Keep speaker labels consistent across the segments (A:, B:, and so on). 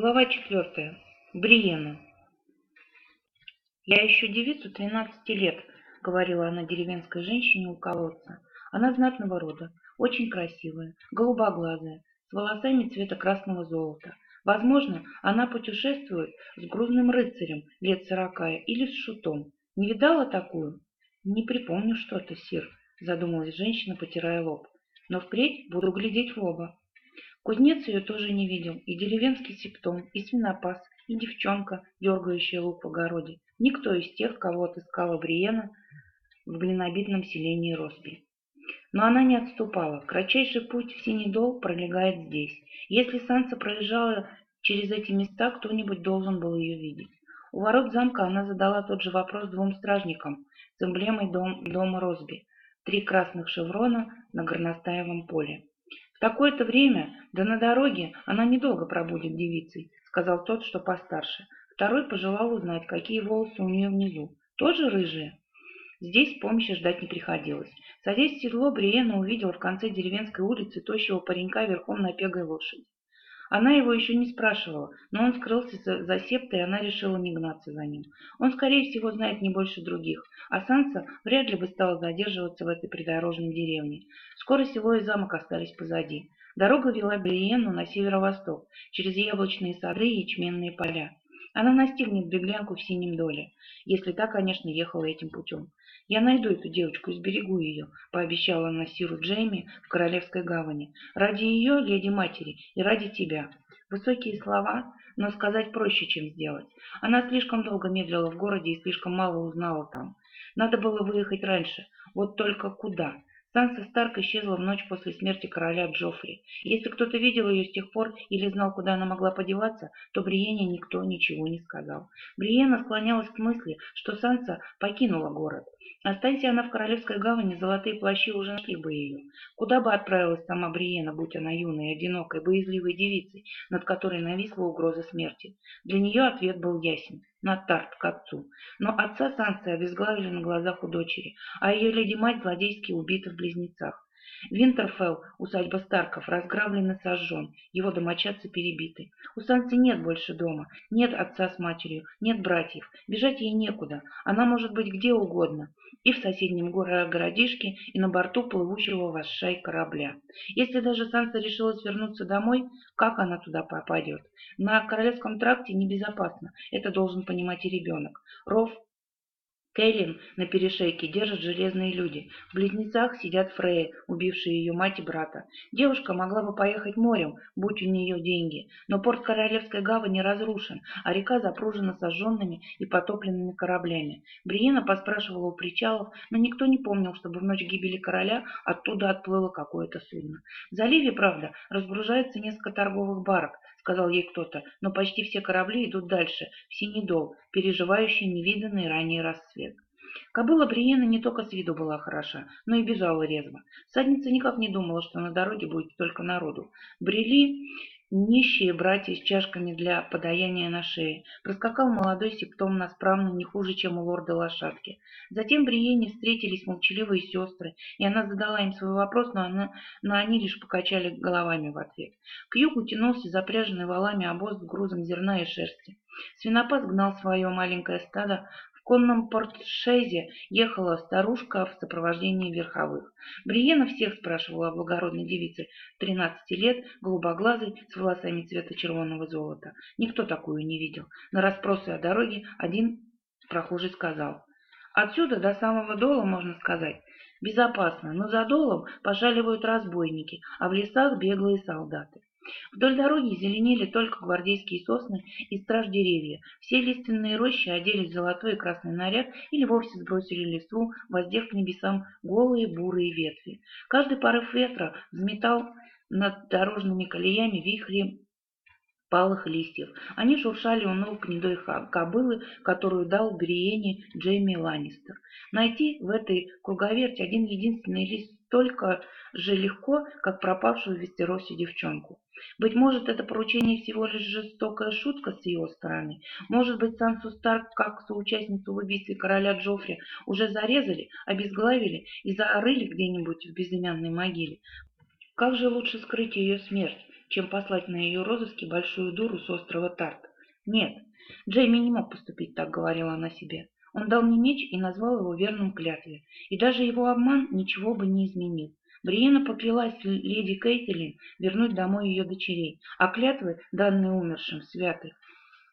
A: Глава четвертая. Бриена. «Я ищу девицу тринадцати лет», — говорила она деревенской женщине у колодца. «Она знатного рода, очень красивая, голубоглазая, с волосами цвета красного золота. Возможно, она путешествует с грузным рыцарем лет сорока или с шутом. Не видала такую?» «Не припомню что-то, сир», — задумалась женщина, потирая лоб. «Но впредь буду глядеть в оба». Кузнец ее тоже не видел, и деревенский септом, и свинопас, и девчонка, дергающая лук в огороде. Никто из тех, кого отыскала Бриена в глинобитном селении Росби. Но она не отступала. Кратчайший путь в Синий Дол пролегает здесь. Если Санса проезжала через эти места, кто-нибудь должен был ее видеть. У ворот замка она задала тот же вопрос двум стражникам с эмблемой дом, дома Росби. Три красных шеврона на горностаевом поле. Такое-то время, да на дороге, она недолго пробудет девицей, сказал тот, что постарше. Второй пожелал узнать, какие волосы у нее внизу. Тоже рыжие? Здесь помощи ждать не приходилось. Садясь в седло, Бриена увидела в конце деревенской улицы тощего паренька верхом на пегой лошади. Она его еще не спрашивала, но он скрылся за, септой, и она решила не гнаться за ним. Он, скорее всего, знает не больше других, а Санса вряд ли бы стала задерживаться в этой придорожной деревне. Скоро село и замок остались позади. Дорога вела Бриенну на северо-восток, через яблочные сады и ячменные поля. Она настигнет беглянку в синем доле, если та, конечно, ехала этим путем. «Я найду эту девочку и сберегу ее», — пообещала она Сиру Джейми в Королевской гавани. «Ради ее, леди-матери, и ради тебя». Высокие слова, но сказать проще, чем сделать. Она слишком долго медлила в городе и слишком мало узнала там. Надо было выехать раньше. Вот только куда? Санса Старк исчезла в ночь после смерти короля Джоффри. Если кто-то видел ее с тех пор или знал, куда она могла подеваться, то Бриене никто ничего не сказал. Бриена склонялась к мысли, что Санса покинула город. Останься она в Королевской гавани, золотые плащи уже нашли бы ее. Куда бы отправилась сама Бриена, будь она юной, одинокой, боязливой девицей, над которой нависла угроза смерти? Для нее ответ был ясен – на Тарт к отцу. Но отца Сансы обезглавили на глазах у дочери, а ее леди-мать злодейски убита в близнецах. Винтерфелл, усадьба Старков, разграблен и сожжен, его домочадцы перебиты. У Санси нет больше дома, нет отца с матерью, нет братьев, бежать ей некуда, она может быть где угодно, и в соседнем городишке, и на борту плывущего в шай корабля. Если даже Санса решилась вернуться домой, как она туда попадет? На Королевском тракте небезопасно, это должен понимать и ребенок. Ров Кейлин на перешейке держат железные люди. В близнецах сидят Фреи, убившие ее мать и брата. Девушка могла бы поехать морем, будь у нее деньги, но порт Королевской гавани разрушен, а река запружена сожженными и потопленными кораблями. Бриена поспрашивала у причалов, но никто не помнил, чтобы в ночь гибели короля оттуда отплыло какое-то судно. В заливе, правда, разгружается несколько торговых барок, сказал ей кто-то, но почти все корабли идут дальше, в Синий Дол, переживающий невиданный ранее рассвет. Кобыла Бриена не только с виду была хороша, но и бежала резво. Садница никак не думала, что на дороге будет столько народу. Брели Нищие братья с чашками для подаяния на шее. Проскакал молодой септом на справно не хуже, чем у лорда лошадки. Затем Бриене встретились молчаливые сестры, и она задала им свой вопрос, но, она, но они лишь покачали головами в ответ. К югу тянулся запряженный валами обоз с грузом зерна и шерсти. Свинопас гнал свое маленькое стадо в конном портшезе ехала старушка в сопровождении верховых. Бриена всех спрашивала о благородной девице, 13 лет, голубоглазой, с волосами цвета червонного золота. Никто такую не видел. На расспросы о дороге один прохожий сказал. Отсюда до самого дола, можно сказать, безопасно, но за долом пошаливают разбойники, а в лесах беглые солдаты. Вдоль дороги зеленели только гвардейские сосны и страж-деревья. Все лиственные рощи оделись в золотой и красный наряд или вовсе сбросили листву, воздев к небесам голые бурые ветви. Каждый порыв ветра взметал над дорожными колеями вихри палых листьев. Они шуршали у ног гнедой кобылы, которую дал Бриене Джейми Ланнистер. Найти в этой круговерти один единственный лист столько же легко, как пропавшую в Вестеросе девчонку. Быть может, это поручение всего лишь жестокая шутка с его стороны. Может быть, Сансу Старк, как соучастницу в убийстве короля Джоффри, уже зарезали, обезглавили и зарыли где-нибудь в безымянной могиле. Как же лучше скрыть ее смерть? чем послать на ее розыски большую дуру с острова Тарт. Нет, Джейми не мог поступить так, говорила она себе. Он дал мне меч и назвал его верным клятве, и даже его обман ничего бы не изменил. Бриена поклялась леди Кейтлин вернуть домой ее дочерей, а клятвы, данные умершим, святы.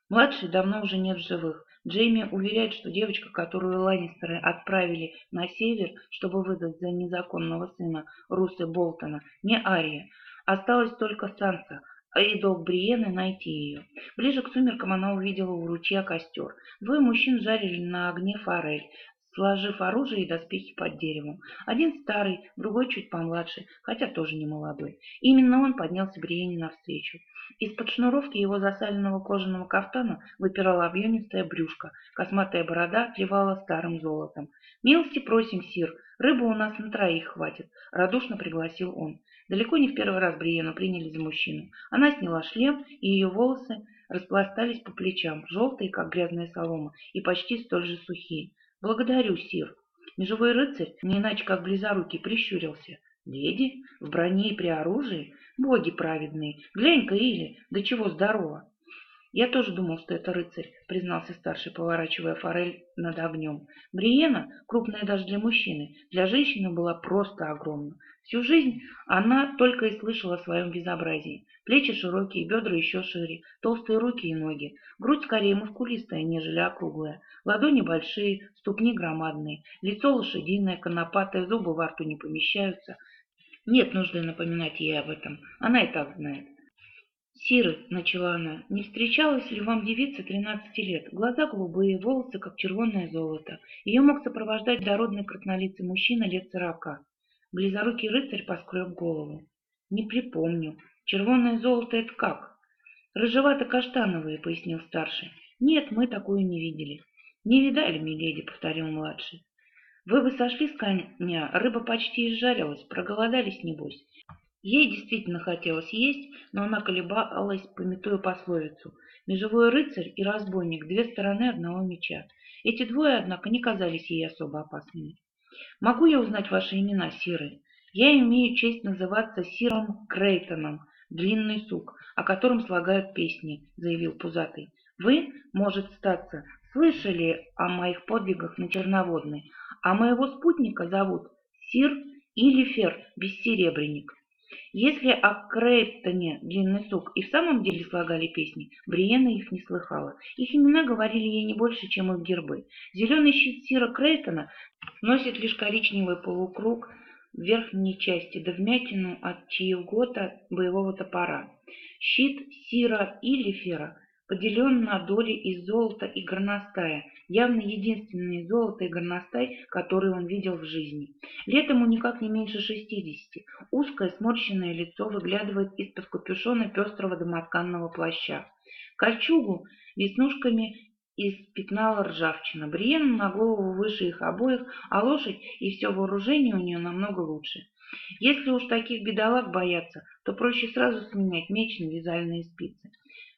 A: Младшей давно уже нет в живых. Джейми уверяет, что девочка, которую Ланнистеры отправили на север, чтобы выдать за незаконного сына Русы Болтона, не Ария. Осталась только Санса, долг Бриены найти ее. Ближе к сумеркам она увидела у ручья костер. Двое мужчин жарили на огне форель, сложив оружие и доспехи под деревом. Один старый, другой чуть помладше, хотя тоже не молодой. Именно он поднялся Бриене навстречу. Из-под шнуровки его засаленного кожаного кафтана выпирала объемистая брюшка, косматая борода отливала старым золотом. «Милости просим, сир, рыбы у нас на троих хватит», — радушно пригласил он. Далеко не в первый раз Бриену приняли за мужчину. Она сняла шлем, и ее волосы распластались по плечам, желтые, как грязная солома, и почти столь же сухие. «Благодарю, сир». Межевой рыцарь, не иначе как близорукий, прищурился. «Леди? В броне и при оружии? Боги праведные! Глянь-ка, Или, до чего здорово!» «Я тоже думал, что это рыцарь», — признался старший, поворачивая форель над огнем. Бриена, крупная даже для мужчины, для женщины была просто огромна. Всю жизнь она только и слышала о своем безобразии. Плечи широкие, бедра еще шире, толстые руки и ноги. Грудь скорее мускулистая, нежели округлая. Ладони большие, ступни громадные. Лицо лошадиное, конопатое, зубы во рту не помещаются. Нет нужды напоминать ей об этом. Она и так знает. «Сиры», — начала она, — «не встречалась ли вам девица тринадцати лет? Глаза голубые, волосы, как червонное золото. Ее мог сопровождать дородный краснолицый мужчина лет сорока. Близорукий рыцарь поскреб голову. «Не припомню. Червонное золото — это как?» «Рыжевато-каштановые», — пояснил старший. «Нет, мы такую не видели». «Не видали, миледи», — повторил младший. «Вы бы сошли с коня, рыба почти изжарилась, проголодались, небось». Ей действительно хотелось есть, но она колебалась, пометуя пословицу. Межевой рыцарь и разбойник — две стороны одного меча. Эти двое, однако, не казались ей особо опасными. Могу я узнать ваши имена, Сиры? Я имею честь называться Сиром Крейтоном, длинный сук, о котором слагают песни, заявил Пузатый. Вы, может статься, слышали о моих подвигах на Черноводной, а моего спутника зовут Сир или Фер, бессеребренник. Если о Крейтоне длинный сук и в самом деле слагали песни, Бриена их не слыхала. Их имена говорили ей не больше, чем их гербы. Зеленый щит Сира Крейтона носит лишь коричневый полукруг в верхней части, да вмятину от чьего-то боевого топора. Щит Сира Илифера поделен на доли из золота и горностая, явно единственный золото и горностай, который он видел в жизни. Лет ему никак не меньше шестидесяти. Узкое сморщенное лицо выглядывает из-под капюшона пестрого домотканного плаща. Кольчугу веснушками испятнала ржавчина. Бриен на голову выше их обоих, а лошадь и все вооружение у нее намного лучше. Если уж таких бедолаг бояться, то проще сразу сменять меч на вязальные спицы.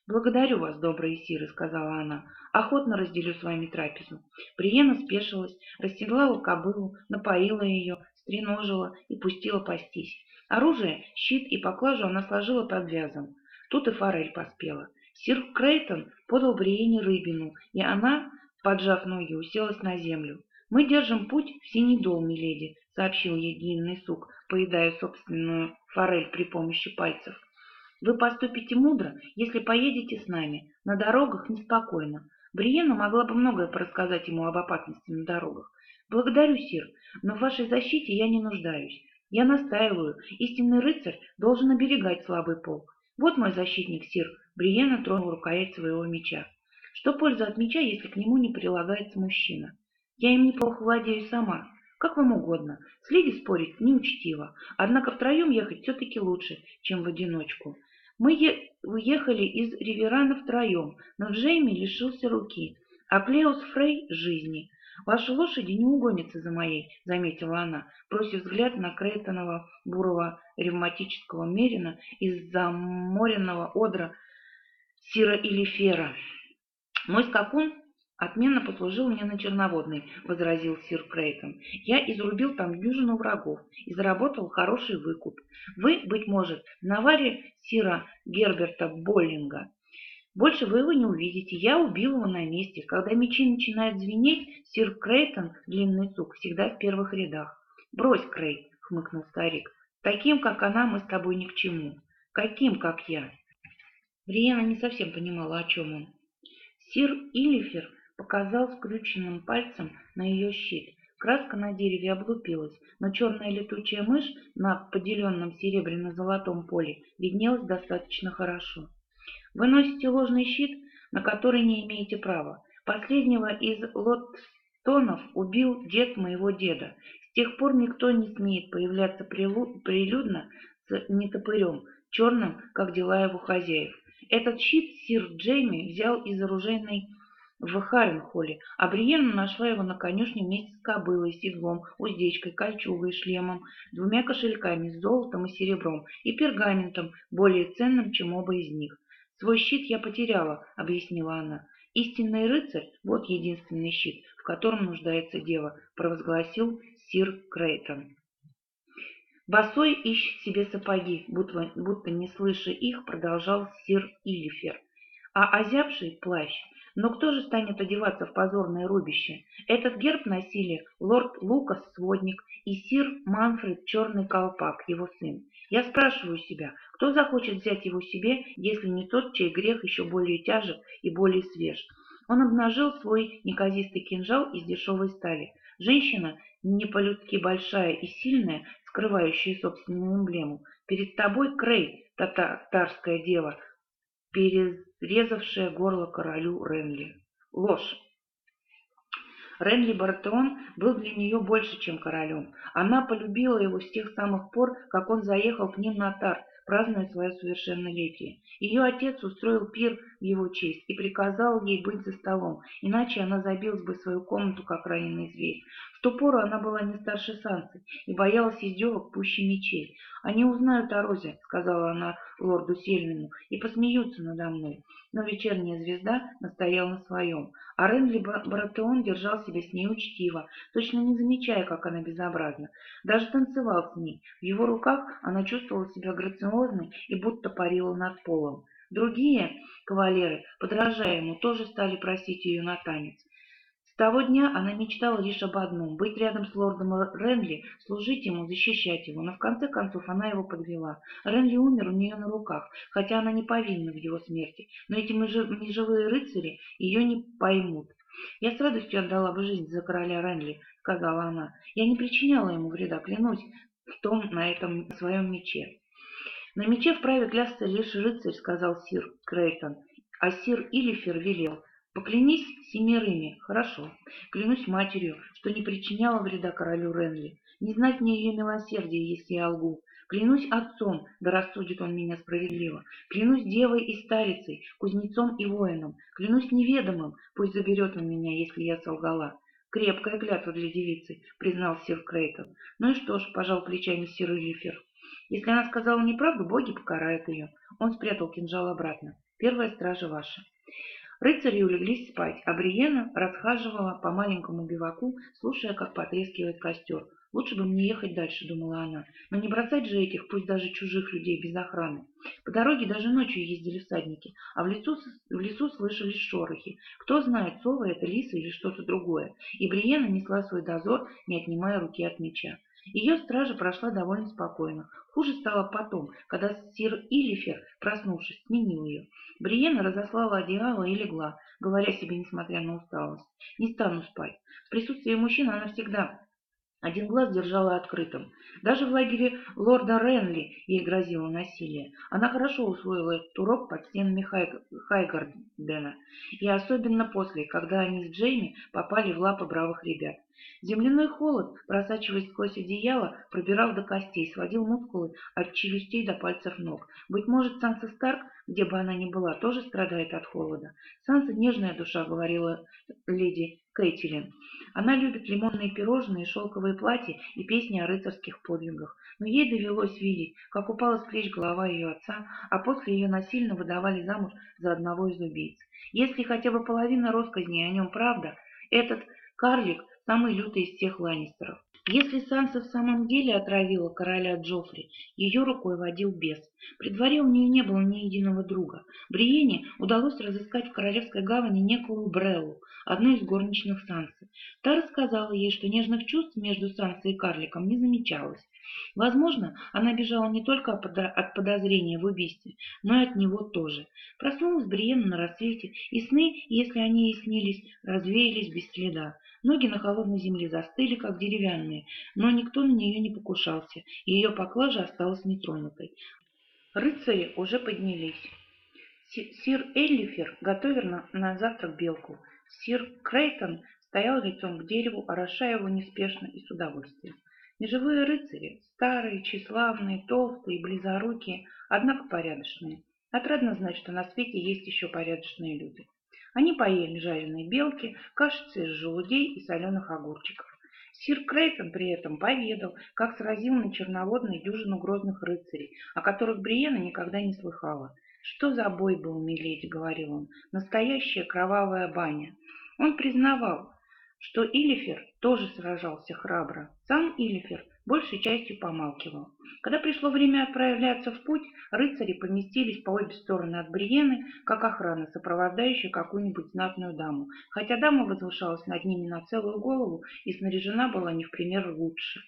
A: «Благодарю вас, добрые сиры», — сказала она. «Охотно разделю с вами трапезу». Приена спешилась, расседлала кобылу, напоила ее, стреножила и пустила пастись. Оружие, щит и поклажу она сложила под вязом. Тут и форель поспела. Сир Крейтон подал Бриене рыбину, и она, поджав ноги, уселась на землю. «Мы держим путь в Синий дом, миледи», — сообщил ей длинный сук, поедая собственную форель при помощи пальцев. Вы поступите мудро, если поедете с нами. На дорогах неспокойно. Бриена могла бы многое порассказать ему об опасности на дорогах. Благодарю, сир, но в вашей защите я не нуждаюсь. Я настаиваю, истинный рыцарь должен оберегать слабый пол. Вот мой защитник, сир. Бриена тронул рукоять своего меча. Что польза от меча, если к нему не прилагается мужчина? Я им неплохо владею сама. Как вам угодно. С леди спорить неучтиво. Однако втроем ехать все-таки лучше, чем в одиночку. Мы уехали из Риверана втроем, но Джейми лишился руки, а Клеус Фрей — жизни. «Ваши лошади не угонятся за моей», — заметила она, бросив взгляд на Крейтонова бурого ревматического мерина из заморенного одра Сира или Фера. «Мой скакун «Отменно послужил мне на Черноводной», — возразил сир Крейтон. «Я изрубил там дюжину врагов и заработал хороший выкуп. Вы, быть может, на варе сира Герберта Боллинга. Больше вы его не увидите. Я убил его на месте. Когда мечи начинают звенеть, сир Крейтон, длинный сук, всегда в первых рядах. «Брось, Крейт», — хмыкнул старик. «Таким, как она, мы с тобой ни к чему. Каким, как я?» Бриена не совсем понимала, о чем он. Сир Илифер показал скрюченным пальцем на ее щит. Краска на дереве облупилась, но черная летучая мышь на поделенном серебряно-золотом поле виднелась достаточно хорошо. Вы носите ложный щит, на который не имеете права. Последнего из лоттонов убил дед моего деда. С тех пор никто не смеет появляться прилюдно с нетопырем, черным, как дела его хозяев. Этот щит сир Джейми взял из оружейной в Харенхолле, а Бриенна нашла его на конюшне вместе с кобылой, седлом, уздечкой, кольчугой, шлемом, двумя кошельками с золотом и серебром и пергаментом, более ценным, чем оба из них. «Свой щит я потеряла», — объяснила она. «Истинный рыцарь — вот единственный щит, в котором нуждается дева», — провозгласил сир Крейтон. Босой ищет себе сапоги, будто, будто не слыша их, продолжал сир Илифер. А озябший плащ но кто же станет одеваться в позорное рубище? Этот герб носили лорд Лукас Сводник и сир Манфред Черный Колпак, его сын. Я спрашиваю себя, кто захочет взять его себе, если не тот, чей грех еще более тяжек и более свеж? Он обнажил свой неказистый кинжал из дешевой стали. Женщина, не по-людски большая и сильная, скрывающая собственную эмблему. Перед тобой Крей, татарская дева, перерезавшая горло королю Ренли. Ложь. Ренли Бартеон был для нее больше, чем королем. Она полюбила его с тех самых пор, как он заехал к ним на Тар, празднуя свое совершеннолетие. Ее отец устроил пир в его честь и приказал ей быть за столом, иначе она забилась бы в свою комнату, как раненый зверь. В ту пору она была не старше Сансы и боялась издевок пуще мечей. «Они узнают о Розе», — сказала она лорду Сельвину, — «и посмеются надо мной». Но вечерняя звезда настояла на своем, а Ренли Баратеон держал себя с ней учтиво, точно не замечая, как она безобразна. Даже танцевал с ней. В его руках она чувствовала себя грациозной и будто парила над полом. Другие кавалеры, подражая ему, тоже стали просить ее на танец того дня она мечтала лишь об одном – быть рядом с лордом Ренли, служить ему, защищать его, но в конце концов она его подвела. Ренли умер у нее на руках, хотя она не повинна в его смерти, но эти неживые рыцари ее не поймут. «Я с радостью отдала бы жизнь за короля Ренли», — сказала она. «Я не причиняла ему вреда, клянусь, в том на этом своем мече». «На мече вправе клясться лишь рыцарь», — сказал сир Крейтон, а сир Илифер велел. Поклянись семерыми, хорошо. Клянусь матерью, что не причиняла вреда королю Ренли. Не знать мне ее милосердия, если я лгу. Клянусь отцом, да рассудит он меня справедливо. Клянусь девой и старицей, кузнецом и воином. Клянусь неведомым, пусть заберет он меня, если я солгала. Крепкая клятва для девицы, признал сир Крейтон. Ну и что ж, пожал плечами сир Лифер. Если она сказала неправду, боги покарают ее. Он спрятал кинжал обратно. Первая стража ваша. Рыцари улеглись спать, а Бриена расхаживала по маленькому биваку, слушая, как потрескивает костер. «Лучше бы мне ехать дальше», — думала она, — «но не бросать же этих, пусть даже чужих людей, без охраны». По дороге даже ночью ездили всадники, а в лесу, в лесу слышались шорохи. Кто знает, совы это лисы или что-то другое. И Бриена несла свой дозор, не отнимая руки от меча. Ее стража прошла довольно спокойно. Хуже стало потом, когда сир Илифер, проснувшись, сменил ее. Бриена разослала одеяло и легла, говоря себе, несмотря на усталость, «Не стану спать». В присутствии мужчины она всегда один глаз держала открытым. Даже в лагере лорда Ренли ей грозило насилие. Она хорошо усвоила этот урок под стенами Хай... Хайгардена. И особенно после, когда они с Джейми попали в лапы бравых ребят. Земляной холод, просачиваясь сквозь одеяло, пробирал до костей, сводил мускулы от челюстей до пальцев ног. Быть может, Санса Старк, где бы она ни была, тоже страдает от холода. Санса нежная душа, говорила леди Кэтлин. Она любит лимонные пирожные, шелковые платья и песни о рыцарских подвигах. Но ей довелось видеть, как упала с плеч голова ее отца, а после ее насильно выдавали замуж за одного из убийц. Если хотя бы половина россказней о нем правда, этот карлик самый лютый из всех Ланнистеров. Если Санса в самом деле отравила короля Джоффри, ее рукой водил бес. При дворе у нее не было ни единого друга. Бриене удалось разыскать в Королевской гавани некую Бреллу, одну из горничных Сансы. Та рассказала ей, что нежных чувств между Сансой и карликом не замечалось. Возможно, она бежала не только от подозрения в убийстве, но и от него тоже. Проснулась Бриена на рассвете, и сны, если они ей снились, развеялись без следа. Ноги на холодной земле застыли, как деревянные, но никто на нее не покушался, и ее поклажа осталась нетронутой. Рыцари уже поднялись. Сир Эллифер готовил на, на завтрак белку. Сир Крейтон стоял лицом к дереву, орошая его неспешно и с удовольствием. Неживые рыцари, старые, тщеславные, толстые, близорукие, однако порядочные. Отрадно знать, что на свете есть еще порядочные люди. Они поели жареные белки, кашицы из желудей и соленых огурчиков. Сир Крейтон при этом поведал, как сразил на черноводной дюжину грозных рыцарей, о которых Бриена никогда не слыхала. «Что за бой был, миледи?» — говорил он. «Настоящая кровавая баня». Он признавал, что Илифер тоже сражался храбро. Сам Илифер большей частью помалкивал. Когда пришло время отправляться в путь, рыцари поместились по обе стороны от Бриены, как охрана, сопровождающая какую-нибудь знатную даму, хотя дама возвышалась над ними на целую голову и снаряжена была не в пример лучше.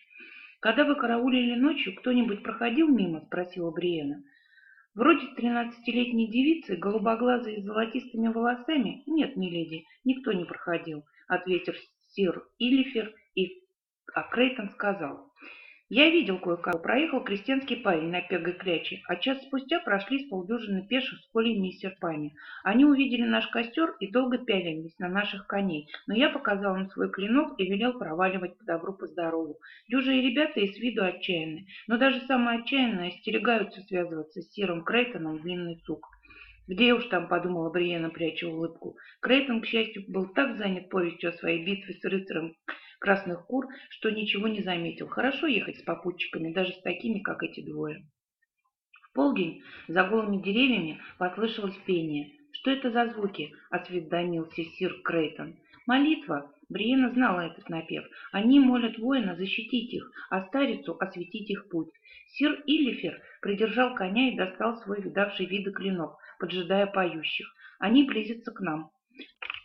A: «Когда вы караулили ночью, кто-нибудь проходил мимо?» — спросила Бриена. «Вроде тринадцатилетней девицы, голубоглазой и с золотистыми волосами? Нет, миледи, никто не проходил», — ответил сир Илифер, и а Крейтон сказал, я видел кое-кого. Проехал крестьянский парень на пегой кляче, а час спустя прошли с полдюжины пеших с колями и серпами. Они увидели наш костер и долго пялились на наших коней, но я показал им свой клинок и велел проваливать по добру, по здорову. Дюжие ребята и с виду отчаянные, но даже самые отчаянные остерегаются связываться с Сиром Крейтоном в длинный сук. «Где уж там?» — подумала Бриена, пряча улыбку. Крейтон, к счастью, был так занят повестью о своей битве с рыцарем красных кур, что ничего не заметил. Хорошо ехать с попутчиками, даже с такими, как эти двое. В полдень за голыми деревьями послышалось пение. «Что это за звуки?» — осведомился сир Крейтон. «Молитва!» Бриена знала этот напев. Они молят воина защитить их, а старицу осветить их путь. Сир Иллифер придержал коня и достал свой видавший виды клинок, поджидая поющих. Они близятся к нам.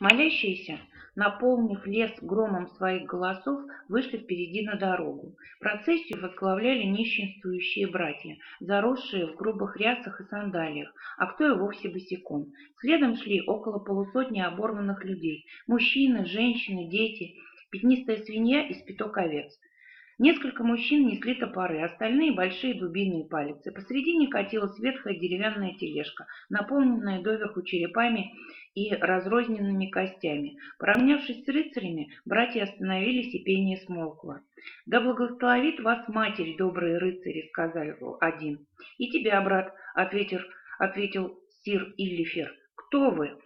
A: Молящиеся наполнив лес громом своих голосов, вышли впереди на дорогу. Процессию возглавляли нищенствующие братья, заросшие в грубых рясах и сандалиях, а кто и вовсе босиком. Следом шли около полусотни оборванных людей, мужчины, женщины, дети, пятнистая свинья и спиток овец. Несколько мужчин несли топоры, остальные — большие дубиные палицы. Посредине катилась ветхая деревянная тележка, наполненная доверху черепами и разрозненными костями. Поравнявшись с рыцарями, братья остановились, и пение смолкло. «Да благословит вас матерь, добрые рыцари!» — сказал один. «И тебя, брат!» — ответил, ответил сир Иллифер. «Кто вы?»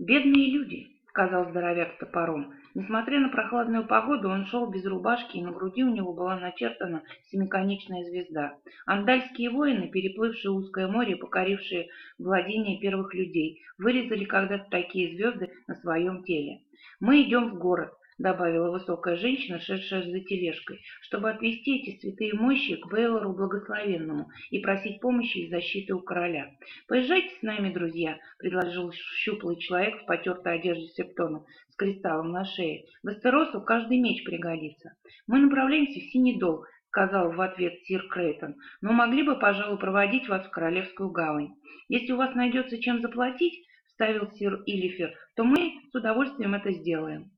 A: «Бедные люди!» — сказал здоровяк с топором. Несмотря на прохладную погоду, он шел без рубашки, и на груди у него была начертана семиконечная звезда. Андальские воины, переплывшие узкое море, покорившие владения первых людей, вырезали когда-то такие звезды на своем теле. «Мы идем в город добавила высокая женщина, шедшая за тележкой, чтобы отвести эти святые мощи к Бейлору Благословенному и просить помощи и защиты у короля. «Поезжайте с нами, друзья», — предложил щуплый человек в потертой одежде септона с кристаллом на шее. «Вестеросу каждый меч пригодится. Мы направляемся в Синий Дол», — сказал в ответ сир Крейтон, «но могли бы, пожалуй, проводить вас в Королевскую гавань. Если у вас найдется чем заплатить, — вставил сир Илифер, — то мы с удовольствием это сделаем.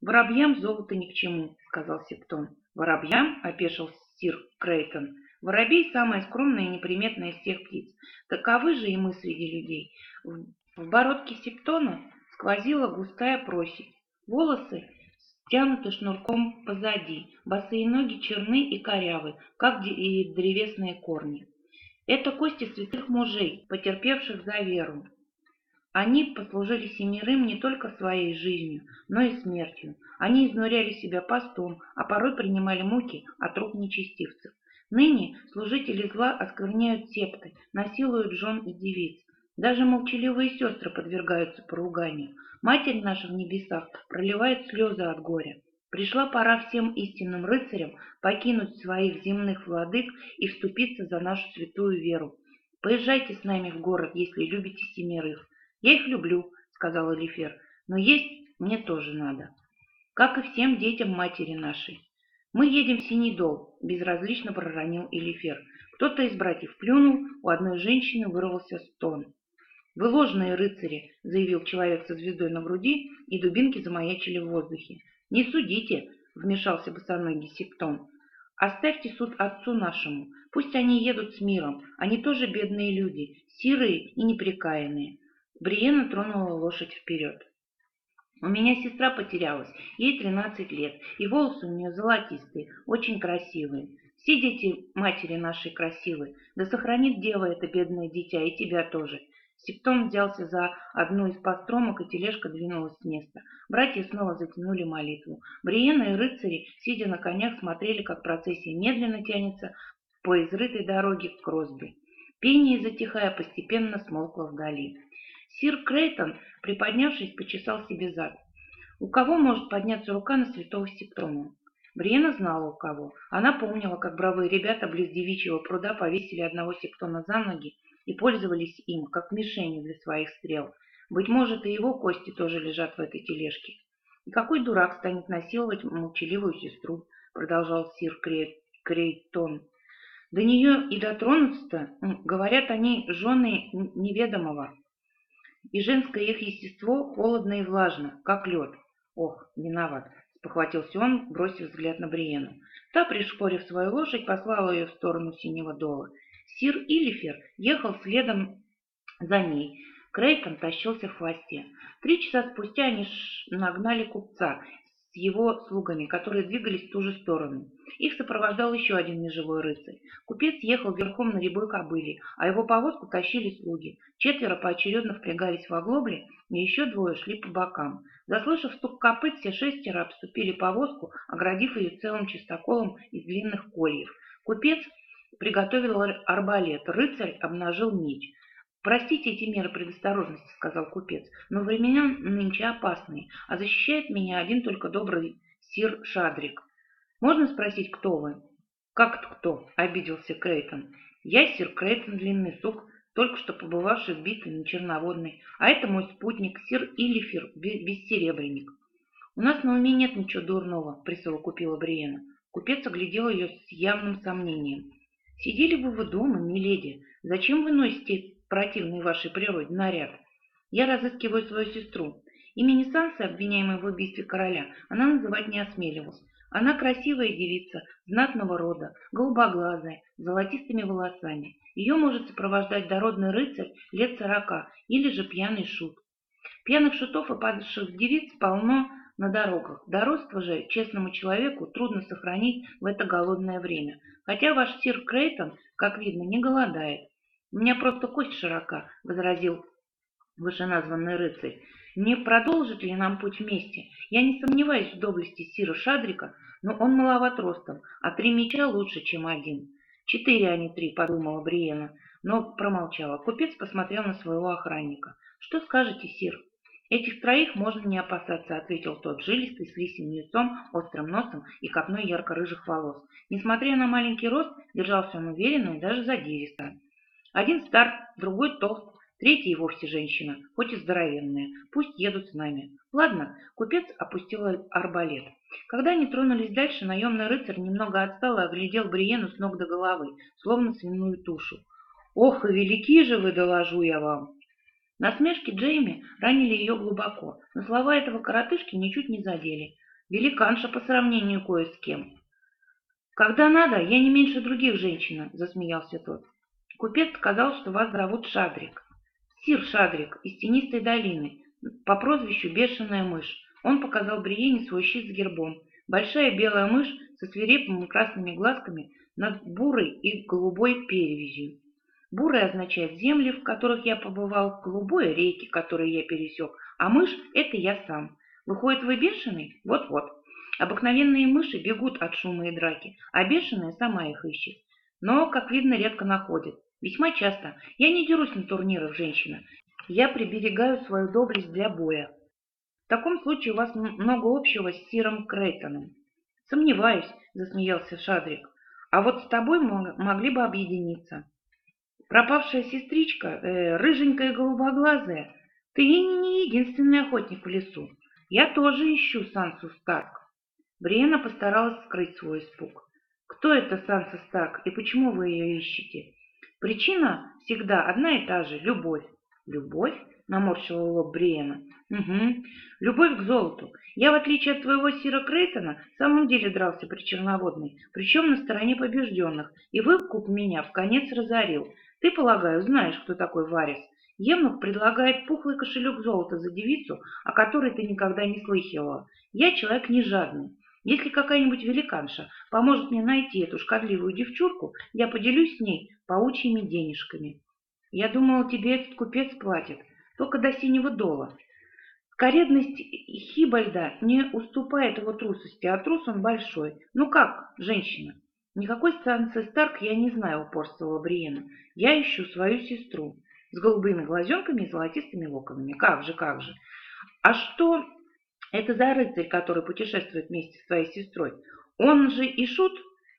A: «Воробьям золото ни к чему», — сказал Септон. «Воробьям?» — опешил сир Крейтон. «Воробей — самая скромная и неприметная из всех птиц. Таковы же и мы среди людей». В бородке Септона сквозила густая просить. Волосы тянуты шнурком позади, босые ноги черны и корявы, как и древесные корни. Это кости святых мужей, потерпевших за веру. Они послужили семерым не только своей жизнью, но и смертью. Они изнуряли себя постом, а порой принимали муки от рук нечестивцев. Ныне служители зла оскверняют септы, насилуют жен и девиц. Даже молчаливые сестры подвергаются поруганию. Матерь наша в небесах проливает слезы от горя. Пришла пора всем истинным рыцарям покинуть своих земных владык и вступиться за нашу святую веру. Поезжайте с нами в город, если любите семерых. Я их люблю, сказал Элифер, но есть мне тоже надо. Как и всем детям матери нашей. Мы едем в Синий Дол, безразлично проронил Элифер. Кто-то из братьев плюнул, у одной женщины вырвался стон. «Вы ложные рыцари», — заявил человек со звездой на груди, и дубинки замаячили в воздухе. «Не судите», — вмешался босоногий Септон. «Оставьте суд отцу нашему. Пусть они едут с миром. Они тоже бедные люди, сирые и непрекаянные». Бриена тронула лошадь вперед. «У меня сестра потерялась, ей тринадцать лет, и волосы у нее золотистые, очень красивые. Все дети матери нашей красивые, да сохранит дева это бедное дитя, и тебя тоже. Септон взялся за одну из постромок, и тележка двинулась с места. Братья снова затянули молитву. Бриена и рыцари, сидя на конях, смотрели, как процессия медленно тянется по изрытой дороге к Кросби. Пение, затихая, постепенно смолкло вдали. Сир Крейтон, приподнявшись, почесал себе зад. У кого может подняться рука на святого Септона? Бриена знала у кого. Она помнила, как бравые ребята близ девичьего пруда повесили одного Септона за ноги и пользовались им, как мишенью для своих стрел. Быть может, и его кости тоже лежат в этой тележке. «И какой дурак станет насиловать молчаливую сестру?» — продолжал сир Крейтон. «До нее и дотронуться-то, говорят они, жены неведомого. И женское их естество холодно и влажно, как лед. Ох, виноват!» — спохватился он, бросив взгляд на Бриену. Та, пришпорив свою лошадь, послала ее в сторону синего дола — Сир Илифер ехал следом за ней. Крейтон тащился в хвосте. Три часа спустя они нагнали купца с его слугами, которые двигались в ту же сторону. Их сопровождал еще один неживой рыцарь. Купец ехал верхом на рябой кобыле, а его повозку тащили слуги. Четверо поочередно впрягались в оглобли, и еще двое шли по бокам. Заслышав стук копыт, все шестеро обступили повозку, оградив ее целым чистоколом из длинных кольев. Купец приготовил арбалет, рыцарь обнажил меч. «Простите эти меры предосторожности», — сказал купец, — «но времена нынче опасные, а защищает меня один только добрый сир Шадрик. Можно спросить, кто вы?» «Как это кто?» — обиделся Крейтон. «Я сир Крейтон Длинный Сук, только что побывавший в битве на Черноводной, а это мой спутник, сир Илифер, бессеребренник». «У нас на уме нет ничего дурного», — присовокупила Бриена. Купец оглядел ее с явным сомнением. Сидели бы вы дома, миледи. Зачем вы носите противный вашей природе наряд? Я разыскиваю свою сестру. Имени Сансы, обвиняемой в убийстве короля, она называть не осмеливалась. Она красивая девица, знатного рода, голубоглазая, с золотистыми волосами. Ее может сопровождать дородный рыцарь лет сорока или же пьяный шут. Пьяных шутов и падавших девиц полно на дорогах. Дородство же честному человеку трудно сохранить в это голодное время. Хотя ваш сир Крейтон, как видно, не голодает. У меня просто кость широка, — возразил вышеназванный рыцарь. Не продолжит ли нам путь вместе? Я не сомневаюсь в доблести сира Шадрика, но он маловат ростом, а три меча лучше, чем один. Четыре, а не три, — подумала Бриена, но промолчала. Купец посмотрел на своего охранника. Что скажете, сир? «Этих троих можно не опасаться», — ответил тот, жилистый, с лисим лицом, острым носом и копной ярко-рыжих волос. Несмотря на маленький рост, держался он уверенно и даже задиристо. Один стар, другой толст, третий и вовсе женщина, хоть и здоровенная. Пусть едут с нами. Ладно, купец опустил арбалет. Когда они тронулись дальше, наемный рыцарь немного отстал и оглядел Бриену с ног до головы, словно свиную тушу. «Ох, и велики же вы, доложу я вам!» Насмешки Джейми ранили ее глубоко, но слова этого коротышки ничуть не задели. Великанша по сравнению кое с кем. «Когда надо, я не меньше других женщин», — засмеялся тот. «Купец сказал, что вас зовут Шадрик. Сир Шадрик из тенистой долины, по прозвищу Бешеная мышь. Он показал Бриене свой щит с гербом. Большая белая мышь со свирепыми красными глазками над бурой и голубой перевязью. Бурая означает земли, в которых я побывал, голубой — реки, которые я пересек, а мышь — это я сам. Выходит, вы бешеный? Вот-вот. Обыкновенные мыши бегут от шума и драки, а бешеная сама их ищет. Но, как видно, редко находит. Весьма часто. Я не дерусь на турнирах, женщина. Я приберегаю свою доблесть для боя. В таком случае у вас много общего с Сиром Крейтоном. Сомневаюсь, засмеялся Шадрик. А вот с тобой могли бы объединиться. Пропавшая сестричка, э, рыженькая голубоглазая, ты не единственный охотник в лесу. Я тоже ищу Сансу Старк. Бриена постаралась скрыть свой испуг. Кто это Санса Старк и почему вы ее ищете? Причина всегда одна и та же – любовь. Любовь? Наморщила лоб Бриена. Угу. Любовь к золоту. Я, в отличие от твоего Сира Крейтона, в самом деле дрался при Черноводной, причем на стороне побежденных, и выкуп меня в конец разорил. Ты, полагаю, знаешь, кто такой Варис. Евнух предлагает пухлый кошелек золота за девицу, о которой ты никогда не слыхивала. Я человек не жадный. Если какая-нибудь великанша поможет мне найти эту шкодливую девчурку, я поделюсь с ней паучьими денежками. Я думала, тебе этот купец платит, только до синего дола. Скоредность Хибальда не уступает его трусости, а трус он большой. Ну как, женщина? Никакой станции Старк я не знаю, упорствовала Бриена. Я ищу свою сестру с голубыми глазенками и золотистыми локонами. Как же, как же. А что это за рыцарь, который путешествует вместе с твоей сестрой? Он же и шут?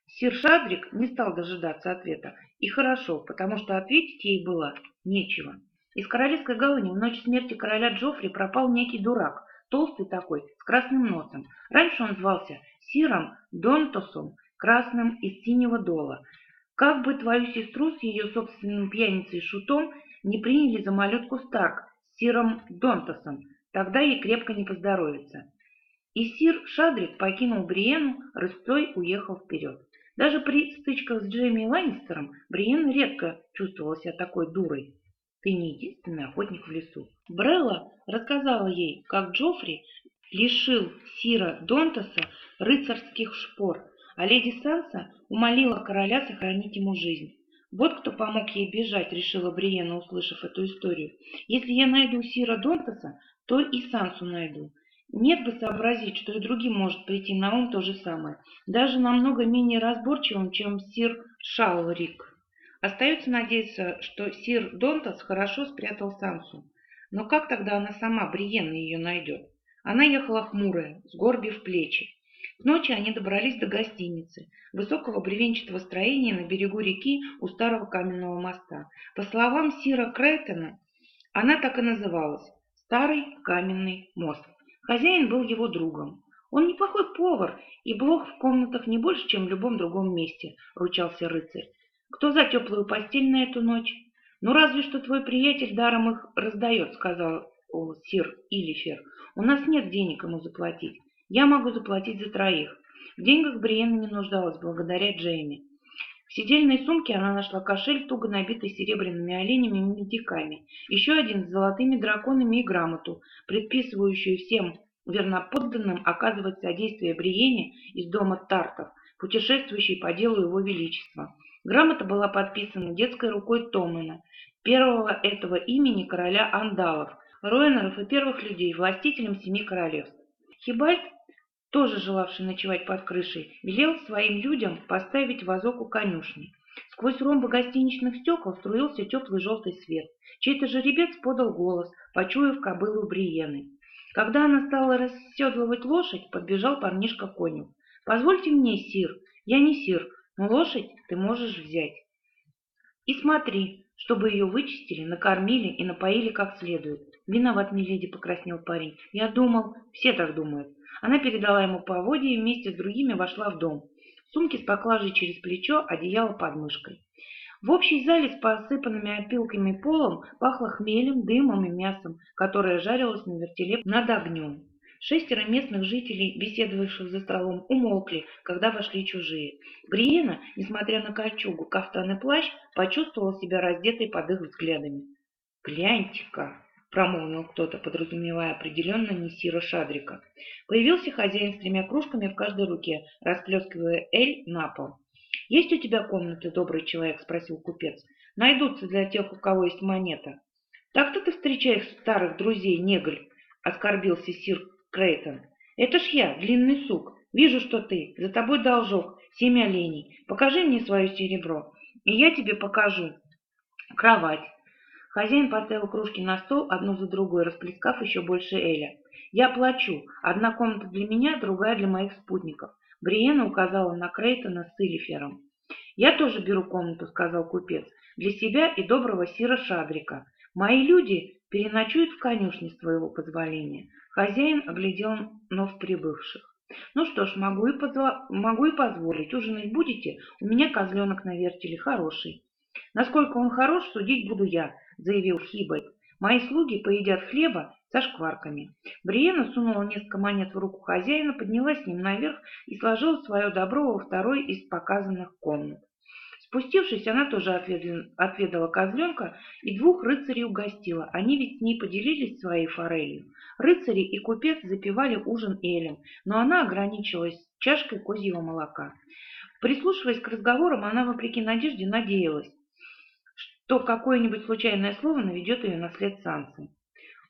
A: Сир Шадрик не стал дожидаться ответа. И хорошо, потому что ответить ей было нечего. Из королевской гавани в ночь смерти короля Джоффри пропал некий дурак, толстый такой, с красным носом. Раньше он звался Сиром Донтосом, красным из синего дола. Как бы твою сестру с ее собственным пьяницей Шутом не приняли за малютку Старк Сиром Донтосом, тогда ей крепко не поздоровится. И Сир Шадрик покинул Бриену, рысцой уехал вперед. Даже при стычках с Джейми Ланнистером Бриен редко чувствовала себя такой дурой. Ты не единственный охотник в лесу. Брелла рассказала ей, как Джоффри лишил Сира Донтаса рыцарских шпор, а леди Санса умолила короля сохранить ему жизнь. Вот кто помог ей бежать, решила Бриена, услышав эту историю. Если я найду Сира Донтаса, то и Сансу найду. Нет бы сообразить, что и другим может прийти на ум то же самое, даже намного менее разборчивым, чем сир Шаурик. Остается надеяться, что сир Донтас хорошо спрятал Сансу. Но как тогда она сама, Бриена, ее найдет? Она ехала хмурая, сгорбив плечи. К ночи они добрались до гостиницы, высокого бревенчатого строения на берегу реки у старого каменного моста. По словам Сира Крейтона, она так и называлась – Старый каменный мост. Хозяин был его другом. Он неплохой повар, и блох в комнатах не больше, чем в любом другом месте, ручался рыцарь. Кто за теплую постель на эту ночь? Ну, разве что твой приятель даром их раздает, сказал о, сир Илифер. У нас нет денег ему заплатить. Я могу заплатить за троих. В деньгах Бриена не нуждалась благодаря Джейми. В сидельной сумке она нашла кошель, туго набитый серебряными оленями и медиками, еще один с золотыми драконами и грамоту, предписывающую всем верноподданным оказывать содействие Бриене из дома Тартов, путешествующей по делу его величества. Грамота была подписана детской рукой Томена, первого этого имени короля Андалов, Роэнеров и первых людей, властителем семи королевств. Хибальд, тоже желавший ночевать под крышей, велел своим людям поставить вазок у конюшни. Сквозь ромбы гостиничных стекол струился теплый желтый свет. Чей-то жеребец подал голос, почуяв кобылу Бриены. Когда она стала расседлывать лошадь, подбежал парнишка коню. «Позвольте мне, сир. Я не сир, но лошадь ты можешь взять. И смотри, чтобы ее вычистили, накормили и напоили как следует. Виноват, миледи, покраснел парень. Я думал, все так думают. Она передала ему поводья и вместе с другими вошла в дом. Сумки с поклажей через плечо, одеяло под мышкой. В общей зале с посыпанными опилками полом пахло хмелем, дымом и мясом, которое жарилось на вертеле над огнем. Шестеро местных жителей, беседовавших за столом, умолкли, когда вошли чужие. Бриена, несмотря на кольчугу, кафтан и плащ, почувствовала себя раздетой под их взглядами. «Гляньте-ка!» — промолвил кто-то, подразумевая определенно не Сира Шадрика. Появился хозяин с тремя кружками в каждой руке, расплескивая эль на пол. «Есть у тебя комната, добрый человек?» — спросил купец. «Найдутся для тех, у кого есть монета». «Так-то ты встречаешь старых друзей, неголь!» — оскорбился сир Крейтон. «Это ж я, длинный сук. Вижу, что ты. За тобой должок. Семь оленей. Покажи мне свое серебро, и я тебе покажу. Кровать. Хозяин поставил кружки на стол, одну за другой, расплескав еще больше Эля. «Я плачу. Одна комната для меня, другая для моих спутников». Бриена указала на Крейтона с Илифером. «Я тоже беру комнату», — сказал купец, — «для себя и доброго Сира Шадрика. Мои люди переночуют в конюшне с твоего позволения». Хозяин оглядел нов прибывших. «Ну что ж, могу и, позва... могу и позволить. Ужинать будете? У меня козленок на вертеле хороший». «Насколько он хорош, судить буду я», — заявил Хибой. «Мои слуги поедят хлеба со шкварками». Бриена сунула несколько монет в руку хозяина, поднялась с ним наверх и сложила свое добро во второй из показанных комнат. Спустившись, она тоже отведала козленка и двух рыцарей угостила. Они ведь с ней поделились своей форелью. Рыцари и купец запивали ужин элем, но она ограничилась чашкой козьего молока. Прислушиваясь к разговорам, она, вопреки надежде, надеялась, что какое-нибудь случайное слово наведет ее на след Сансы.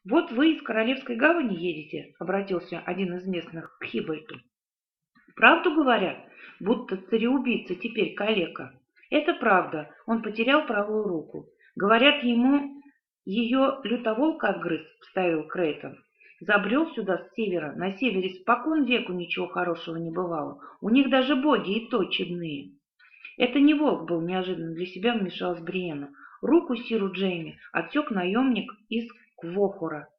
A: «Вот вы из Королевской гавани едете», — обратился один из местных к Хибальту. «Правду говорят, будто цареубийца теперь калека?» «Это правда, он потерял правую руку. Говорят, ему ее лютоволк отгрыз», — вставил Крейтон. Забрел сюда с севера. На севере спокон веку ничего хорошего не бывало. У них даже боги и то чудные. Это не волк был неожиданно для себя, вмешалась Бриена. Руку Сиру Джейми отсек наемник из Квохора.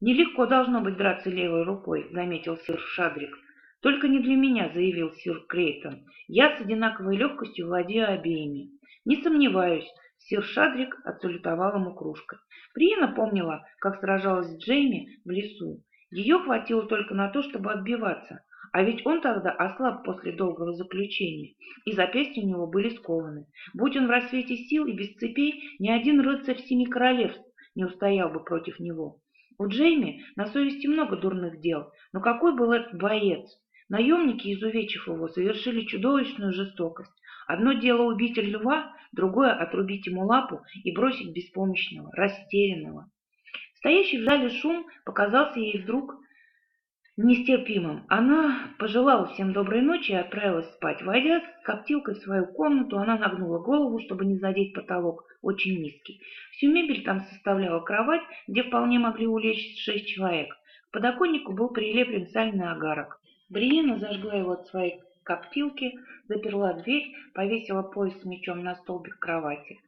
A: «Нелегко должно быть драться левой рукой», — заметил сир Шадрик. «Только не для меня», — заявил сир Крейтон. «Я с одинаковой легкостью владею обеими». «Не сомневаюсь», — сир Шадрик отсалютовал ему кружкой. Приена помнила, как сражалась с Джейми в лесу. Ее хватило только на то, чтобы отбиваться. А ведь он тогда ослаб после долгого заключения, и запястья у него были скованы. Будь он в рассвете сил и без цепей, ни один рыцарь Семи Королевств не устоял бы против него. У Джейми на совести много дурных дел, но какой был этот боец? Наемники, изувечив его, совершили чудовищную жестокость. Одно дело убить льва, другое — отрубить ему лапу и бросить беспомощного, растерянного. Стоящий в зале шум показался ей вдруг нестерпимым. Она пожелала всем доброй ночи и отправилась спать. Войдя с коптилкой в свою комнату, она нагнула голову, чтобы не задеть потолок, очень низкий. Всю мебель там составляла кровать, где вполне могли улечься шесть человек. К подоконнику был прилеплен сальный агарок. Бриена зажгла его от своей коптилки, заперла дверь, повесила пояс с мечом на столбик кровати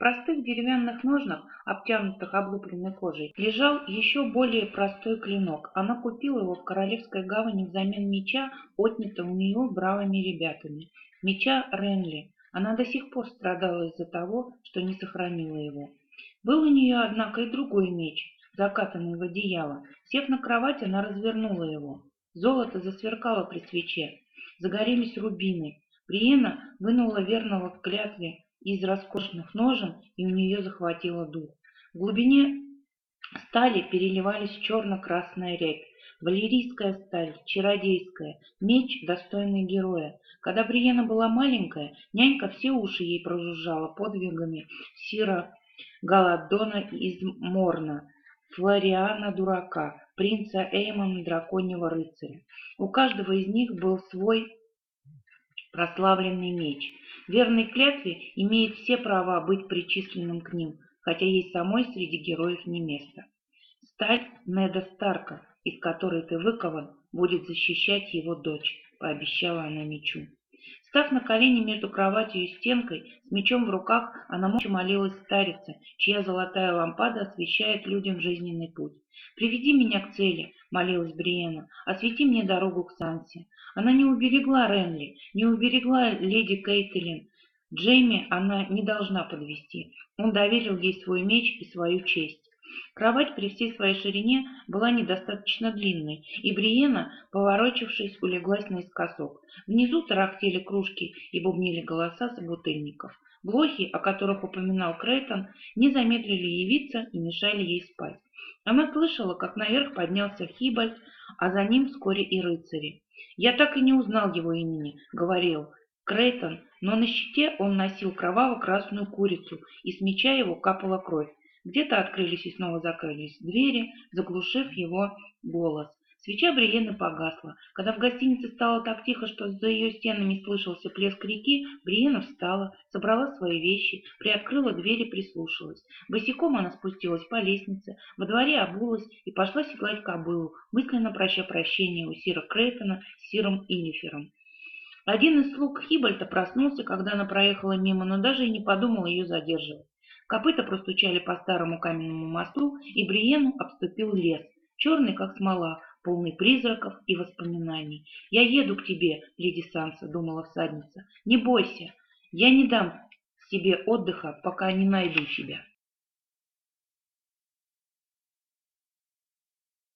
A: простых деревянных ножнах, обтянутых облупленной кожей, лежал еще более простой клинок. Она купила его в Королевской гавани взамен меча, отнятого у нее бравыми ребятами. Меча Ренли. Она до сих пор страдала из-за того, что не сохранила его. Был у нее, однако, и другой меч, закатанный в одеяло. Сев на кровать, она развернула его. Золото засверкало при свече. Загорелись рубины. Приена вынула верного в клятве из роскошных ножен, и у нее захватило дух. В глубине стали переливались черно-красная рябь, валерийская сталь, чародейская, меч, достойный героя. Когда Бриена была маленькая, нянька все уши ей прожужжала подвигами Сира Галадона из Морна, Флориана Дурака, принца Эймона Драконьего Рыцаря. У каждого из них был свой прославленный меч. Верный клятве имеет все права быть причисленным к ним, хотя ей самой среди героев не место. Сталь Неда Старка, из которой ты выкован, будет защищать его дочь, пообещала она мечу. Став на колени между кроватью и стенкой, с мечом в руках, она молча молилась старице, чья золотая лампада освещает людям жизненный путь. «Приведи меня к цели», — молилась Бриена, — «освети мне дорогу к Сансе». Она не уберегла Ренли, не уберегла леди Кейтлин. Джейми она не должна подвести. Он доверил ей свой меч и свою честь. Кровать при всей своей ширине была недостаточно длинной, и Бриена, поворочившись, улеглась наискосок. Внизу тарахтели кружки и бубнили голоса собутыльников. Блохи, о которых упоминал Крейтон, не замедлили явиться и мешали ей спать. Она слышала, как наверх поднялся Хибальд, а за ним вскоре и рыцари. «Я так и не узнал его имени», — говорил Крейтон, но на щите он носил кроваво-красную курицу, и с меча его капала кровь. Где-то открылись и снова закрылись двери, заглушив его голос. Свеча Бриены погасла. Когда в гостинице стало так тихо, что за ее стенами слышался плеск реки, Бриена встала, собрала свои вещи, приоткрыла дверь и прислушалась. Босиком она спустилась по лестнице, во дворе обулась и пошла седлать кобылу, мысленно проща прощения у Сира Крейтона с Сиром Иннифером. Один из слуг Хибальта проснулся, когда она проехала мимо, но даже и не подумал ее задерживать. Копыта простучали по старому каменному мосту, и Бриену обступил лес, черный, как смола, полный призраков и воспоминаний. «Я еду к тебе, леди Санса», — думала всадница. «Не бойся, я не дам себе отдыха, пока не найду тебя».